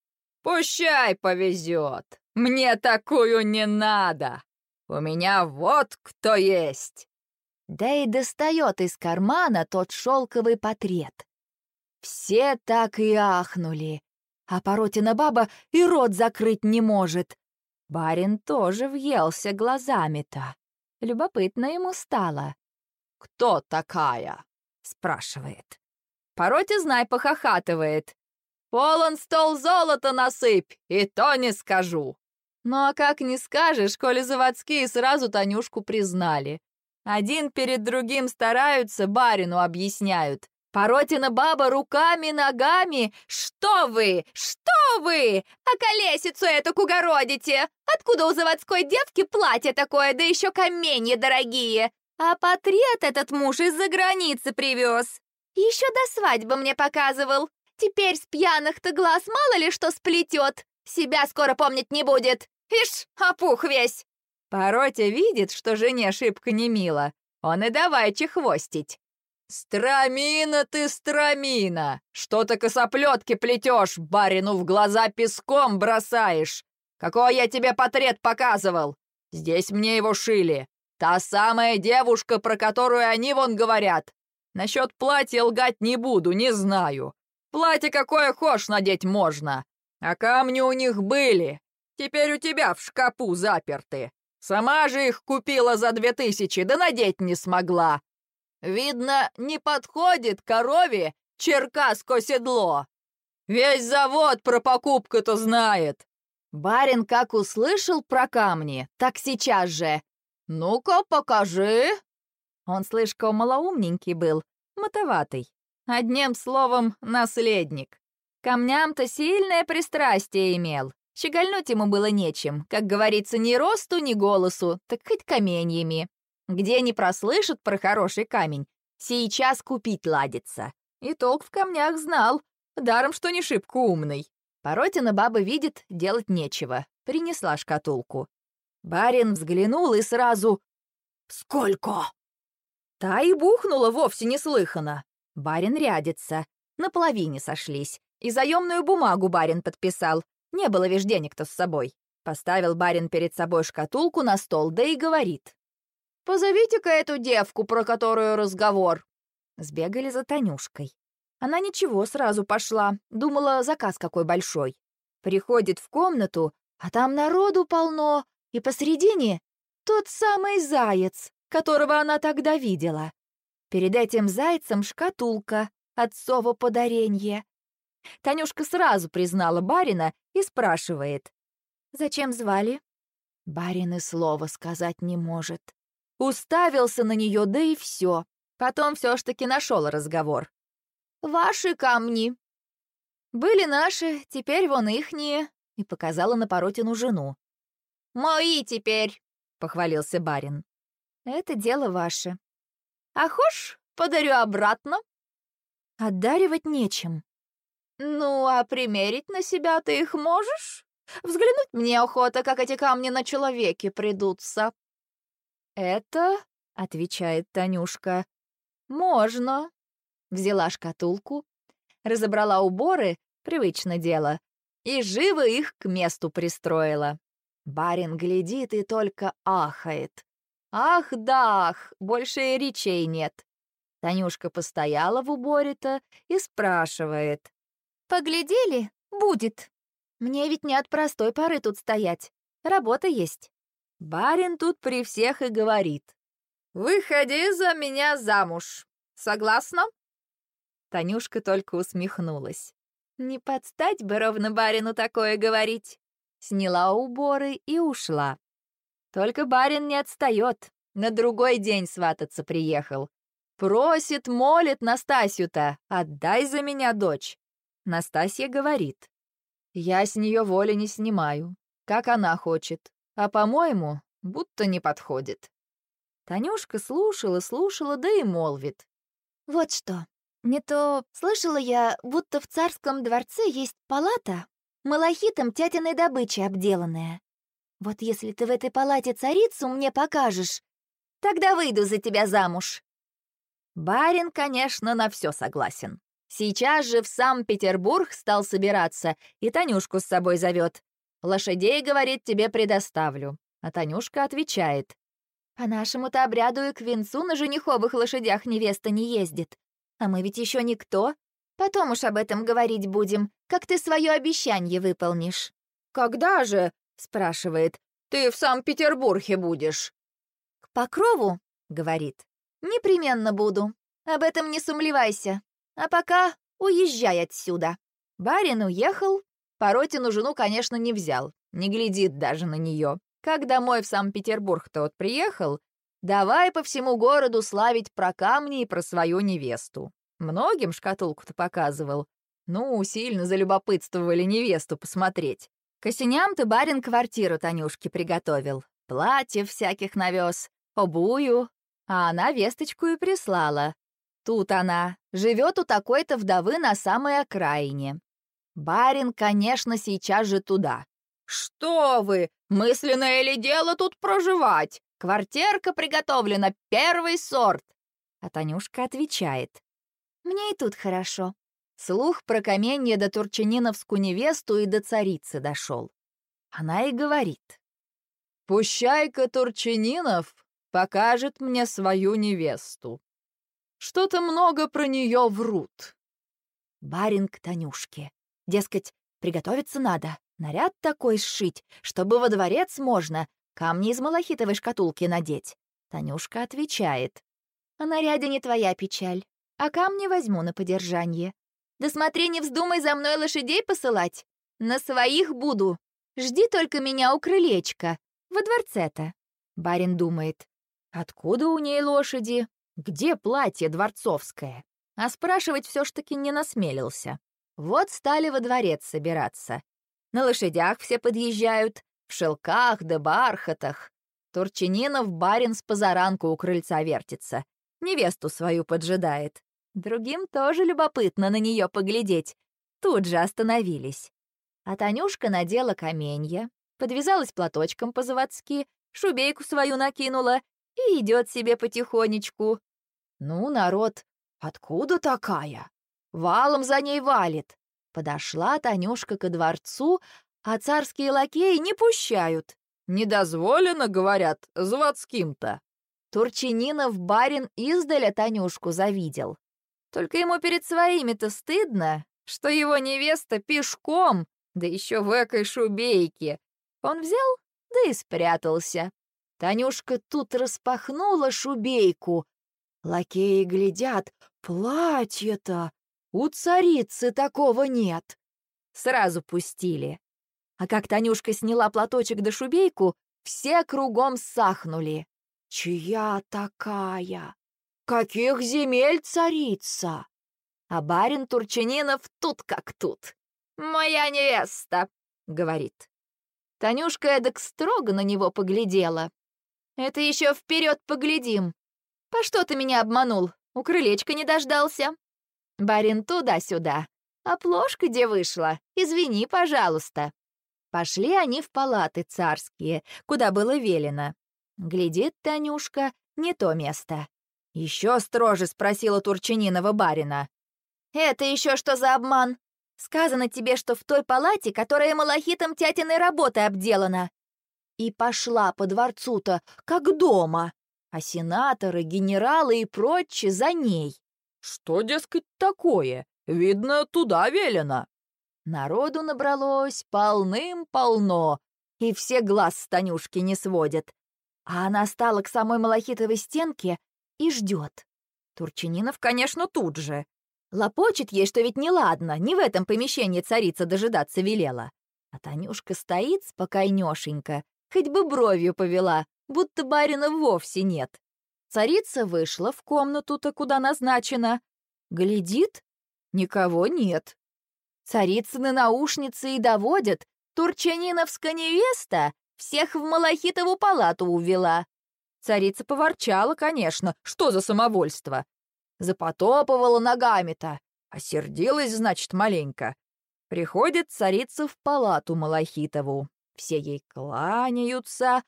Пущай повезет. Мне такую не надо. У меня вот кто есть». Да и достает из кармана тот шелковый портрет. Все так и ахнули, а Поротина баба и рот закрыть не может. Барин тоже въелся глазами-то. Любопытно ему стало. «Кто такая?» — спрашивает. Пороте знай похохатывает. «Полон стол золота насыпь, и то не скажу». Ну а как не скажешь, коли заводские сразу Танюшку признали. Один перед другим стараются, барину объясняют. Поротина баба руками-ногами. Что вы? Что вы? А колесицу эту кугородите? Откуда у заводской девки платье такое, да еще каменья дорогие? А портрет этот муж из-за границы привез. Еще до свадьбы мне показывал. Теперь с пьяных-то глаз мало ли что сплетет. Себя скоро помнить не будет. Ишь, опух весь. Пороте видит, что жене ошибка не мила. Он и давай чехвостить. «Страмина ты, страмина! Что-то косоплетки плетешь, барину в глаза песком бросаешь! Какой я тебе портрет показывал? Здесь мне его шили. Та самая девушка, про которую они вон говорят. Насчет платья лгать не буду, не знаю. Платье какое хошь надеть можно. А камни у них были. Теперь у тебя в шкапу заперты. Сама же их купила за две тысячи, да надеть не смогла. Видно, не подходит корове черкаско седло. Весь завод про покупку-то знает. Барин как услышал про камни, так сейчас же «Ну-ка, покажи!» Он слишком малоумненький был, мотоватый. Одним словом, наследник. Камням-то сильное пристрастие имел. Щегольнуть ему было нечем, как говорится, ни росту, ни голосу, так хоть каменьями. Где не прослышат про хороший камень, сейчас купить ладится. И толк в камнях знал, даром что не шибко умный. Поротина баба видит, делать нечего. Принесла шкатулку. Барин взглянул и сразу «Сколько?» Та и бухнула вовсе неслыханно. Барин рядится. На половине сошлись. И заемную бумагу барин подписал. Не было виж денег-то с собой. Поставил барин перед собой шкатулку на стол, да и говорит. «Позовите-ка эту девку, про которую разговор». Сбегали за Танюшкой. Она ничего, сразу пошла. Думала, заказ какой большой. Приходит в комнату, а там народу полно, и посредине тот самый заяц, которого она тогда видела. Перед этим зайцем шкатулка, отцово подаренье. Танюшка сразу признала барина и спрашивает. «Зачем звали?» Барин и слова сказать не может. Уставился на нее, да и все. Потом все ж таки нашел разговор. «Ваши камни». «Были наши, теперь вон ихние», и показала на Поротину жену. «Мои теперь!» — похвалился барин. «Это дело ваше. А хошь, подарю обратно?» «Отдаривать нечем». «Ну, а примерить на себя ты их можешь?» Взглянуть мне охота, как эти камни на человеке придутся». «Это, — отвечает Танюшка, — можно». Взяла шкатулку, разобрала уборы, привычно дело, и живо их к месту пристроила. Барин глядит и только ахает. Ах да ах, больше и речей нет. Танюшка постояла в уборе-то и спрашивает. «Поглядели? Будет. Мне ведь не от простой поры тут стоять. Работа есть». Барин тут при всех и говорит. «Выходи за меня замуж. Согласна?» Танюшка только усмехнулась. Не подстать бы ровно барину такое говорить. Сняла уборы и ушла. Только барин не отстает. На другой день свататься приехал. Просит, молит Настасью-то, отдай за меня дочь. Настасья говорит. Я с нее воли не снимаю, как она хочет. А, по-моему, будто не подходит. Танюшка слушала, слушала, да и молвит. «Вот что, не то слышала я, будто в царском дворце есть палата, малахитом тятиной добычи обделанная. Вот если ты в этой палате царицу мне покажешь, тогда выйду за тебя замуж». Барин, конечно, на все согласен. Сейчас же в Санкт-Петербург стал собираться и Танюшку с собой зовет. Лошадей, говорит, тебе предоставлю. А Танюшка отвечает. По нашему-то обряду и к венцу на жениховых лошадях невеста не ездит. А мы ведь еще никто. Потом уж об этом говорить будем, как ты свое обещание выполнишь». «Когда же?» — спрашивает. «Ты в Санкт-Петербурге будешь?» «К Покрову?» — говорит. «Непременно буду. Об этом не сумлевайся. А пока уезжай отсюда». Барин уехал. Поротину жену, конечно, не взял. Не глядит даже на нее. Как домой в Санкт-Петербург тот приехал, Давай по всему городу славить про камни и про свою невесту. Многим шкатулку-то показывал. Ну, сильно залюбопытствовали невесту посмотреть. К осеням-то барин квартиру Танюшке приготовил. Платьев всяких навез, обую. А она весточку и прислала. Тут она, живет у такой-то вдовы на самой окраине. Барин, конечно, сейчас же туда. «Что вы, мысленное ли дело тут проживать? Квартирка приготовлена, первый сорт!» А Танюшка отвечает. «Мне и тут хорошо». Слух про каменье до Турчининовскую невесту и до царицы дошел. Она и говорит. «Пущай-ка Турчининов покажет мне свою невесту. Что-то много про нее врут». Барин к Танюшке. Дескать, приготовиться надо, наряд такой сшить, чтобы во дворец можно, камни из малахитовой шкатулки надеть. Танюшка отвечает. О наряде не твоя печаль, а камни возьму на подержанье. Да смотри, не вздумай за мной лошадей посылать. На своих буду. Жди только меня у крылечка, во дворце-то. Барин думает. Откуда у ней лошади? Где платье дворцовское? А спрашивать все ж таки не насмелился. Вот стали во дворец собираться. На лошадях все подъезжают, в шелках да бархатах. Турчининов барин с позаранку у крыльца вертится. Невесту свою поджидает. Другим тоже любопытно на нее поглядеть. Тут же остановились. А Танюшка надела каменья, подвязалась платочком по-заводски, шубейку свою накинула и идет себе потихонечку. Ну, народ, откуда такая? Валом за ней валит. Подошла Танюшка ко дворцу, а царские лакеи не пущают. Недозволено, говорят, заводским-то. Турчининов барин издаля Танюшку завидел. Только ему перед своими-то стыдно, что его невеста пешком, да еще в экой шубейке. Он взял, да и спрятался. Танюшка тут распахнула шубейку. Лакеи глядят, платье-то, у царицы такого нет. Сразу пустили. А как Танюшка сняла платочек да шубейку, все кругом сахнули. «Чья такая? Каких земель царица?» А барин Турчининов тут как тут. «Моя невеста», — говорит. Танюшка эдак строго на него поглядела. «Это еще вперед поглядим. По что ты меня обманул? У крылечка не дождался?» Барин туда-сюда. А плошка где вышла? Извини, пожалуйста. Пошли они в палаты царские, куда было велено. Глядит Танюшка, не то место. Еще строже спросила Турчининова барина. «Это еще что за обман? Сказано тебе, что в той палате, которая малахитом тятиной работы обделана». И пошла по дворцу-то, как дома, а сенаторы, генералы и прочие за ней. «Что, дескать, такое? Видно, туда велено». Народу набралось полным-полно, и все глаз с Танюшки не сводят. А она стала к самой малахитовой стенке и ждет. Турчининов, конечно, тут же. Лопочет ей, что ведь неладно, не в этом помещении царица дожидаться велела. А Танюшка стоит спокойнёшенько, хоть бы бровью повела, будто барина вовсе нет. Царица вышла в комнату-то, куда назначена. Глядит, никого нет. Царицыны наушницы и доводят, турчаниновская невеста всех в Малахитову палату увела. Царица поворчала, конечно, что за самовольство. Запотопывала ногами-то, осердилась, значит, маленько. Приходит царица в палату Малахитову. Все ей кланяются,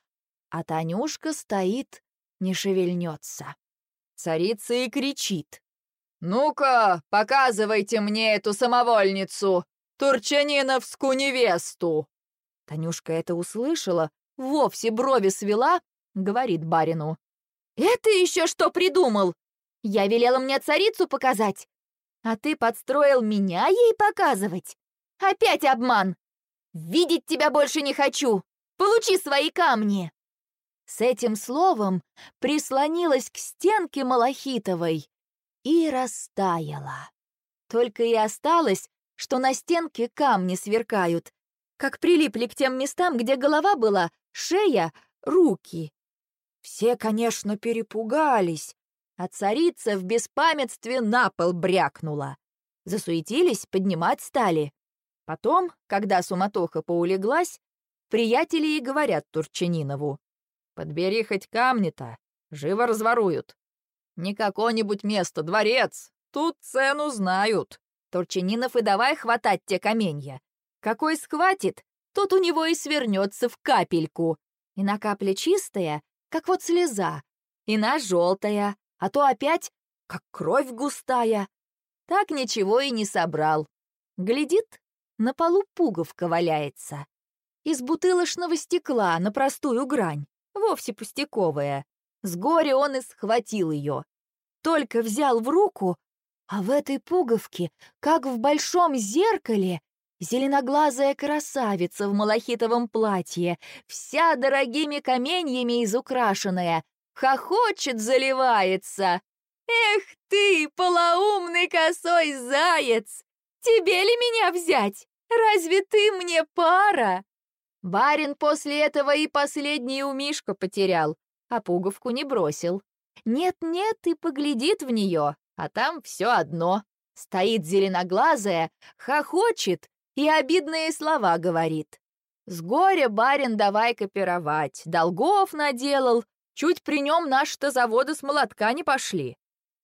а Танюшка стоит, не шевельнется. Царица и кричит. «Ну-ка, показывайте мне эту самовольницу, турчаниновскую невесту!» Танюшка это услышала, вовсе брови свела, говорит барину. «Это еще что придумал? Я велела мне царицу показать, а ты подстроил меня ей показывать? Опять обман! Видеть тебя больше не хочу! Получи свои камни!» С этим словом прислонилась к стенке Малахитовой и растаяла. Только и осталось, что на стенке камни сверкают, как прилипли к тем местам, где голова была, шея, руки. Все, конечно, перепугались, а царица в беспамятстве на пол брякнула. Засуетились, поднимать стали. Потом, когда суматоха поулеглась, приятели и говорят Турчанинову. «Подбери хоть камни-то, живо разворуют». Не какое-нибудь место, дворец. Тут цену знают. Турчининов и давай хватать те каменья. Какой схватит, тот у него и свернется в капельку. И на капле чистая, как вот слеза, и на желтая, а то опять как кровь густая. Так ничего и не собрал. Глядит, на полу пуговка валяется. Из бутылочного стекла на простую грань, вовсе пустяковая. С горя он и схватил ее. Только взял в руку, а в этой пуговке, как в большом зеркале, зеленоглазая красавица в малахитовом платье, вся дорогими каменьями изукрашенная, хохочет, заливается. «Эх ты, полоумный косой заяц! Тебе ли меня взять? Разве ты мне пара?» Барин после этого и последний у Мишка потерял, а пуговку не бросил. Нет-нет, и поглядит в нее, а там все одно. Стоит зеленоглазая, хохочет и обидные слова говорит. С горя барин давай копировать, долгов наделал, чуть при нем наши-то заводы с молотка не пошли.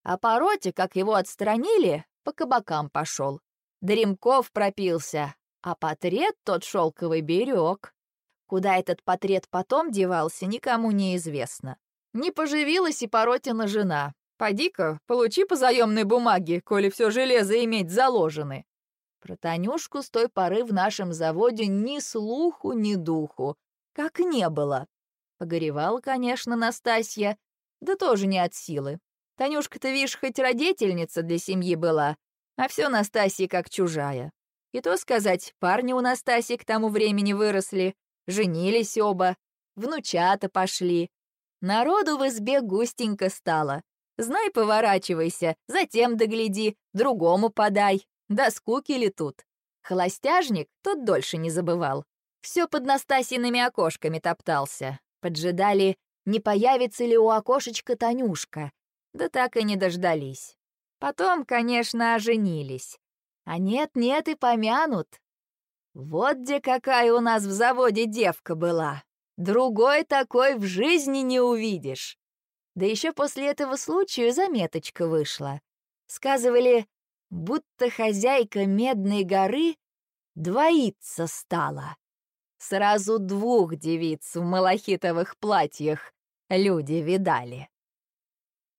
А по роте, как его отстранили, по кабакам пошел. Дремков пропился, а портрет тот шелковый берег. Куда этот портрет потом девался, никому не известно. Не поживилась и Поротина жена. Поди-ка, получи по заемной бумаге, коли все железо иметь заложены. Про Танюшку с той поры в нашем заводе ни слуху, ни духу. Как не было. Погоревала, конечно, Настасья, да тоже не от силы. Танюшка-то, видишь, хоть родительница для семьи была, а все Настасья как чужая. И то сказать, парни у Настасьи к тому времени выросли, женились оба, внучата пошли. Народу в избе густенько стало. Знай, поворачивайся, затем догляди, другому подай. Да скуки ли тут? Холостяжник тот дольше не забывал. Все под Настасьиными окошками топтался. Поджидали, не появится ли у окошечка Танюшка. Да так и не дождались. Потом, конечно, оженились. А нет-нет и помянут. Вот где какая у нас в заводе девка была. Другой такой в жизни не увидишь. Да еще после этого случая заметочка вышла. Сказывали, будто хозяйка Медной горы двоиться стала. Сразу двух девиц в малахитовых платьях люди видали.